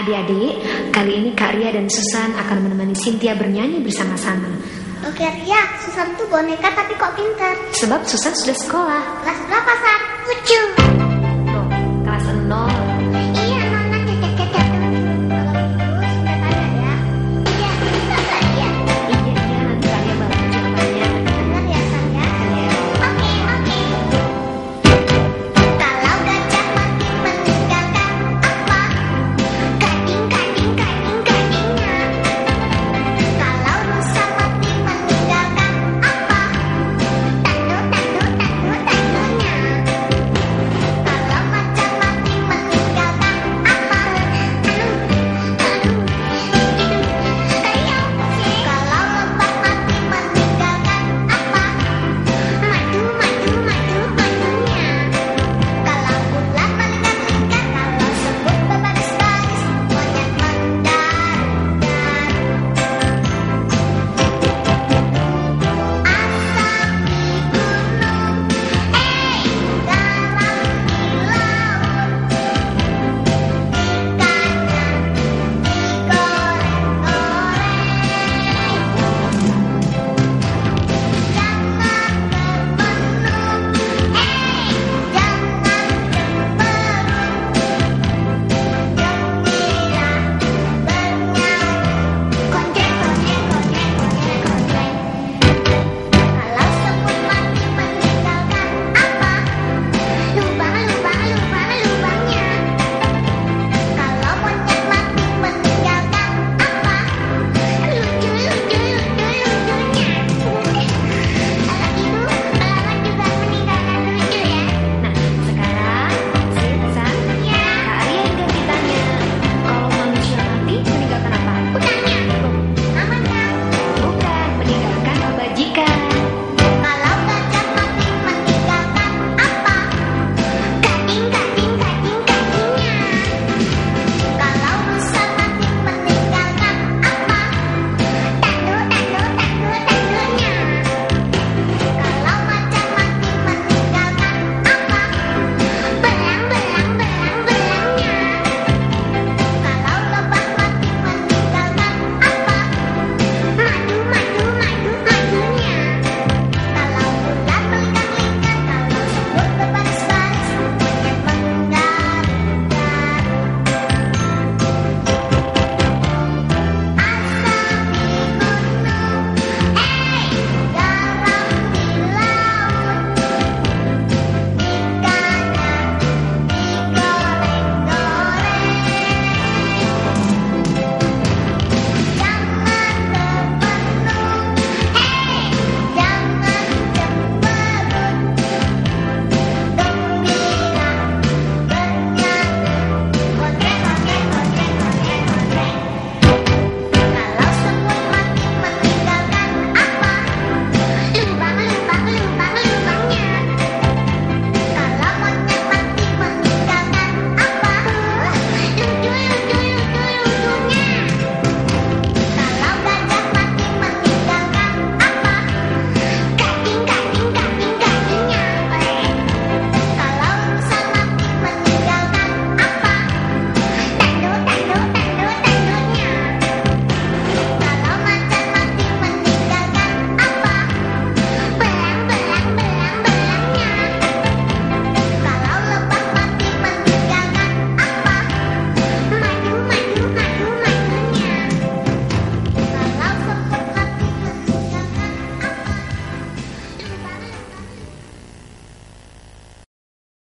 Adik-adik, kali ini Kak Ria dan Susan akan menemani Cynthia bernyanyi bersama-sama. Oke Ria, Susan tuh boneka tapi kok pintar. Sebab Susan sudah sekolah. Kelas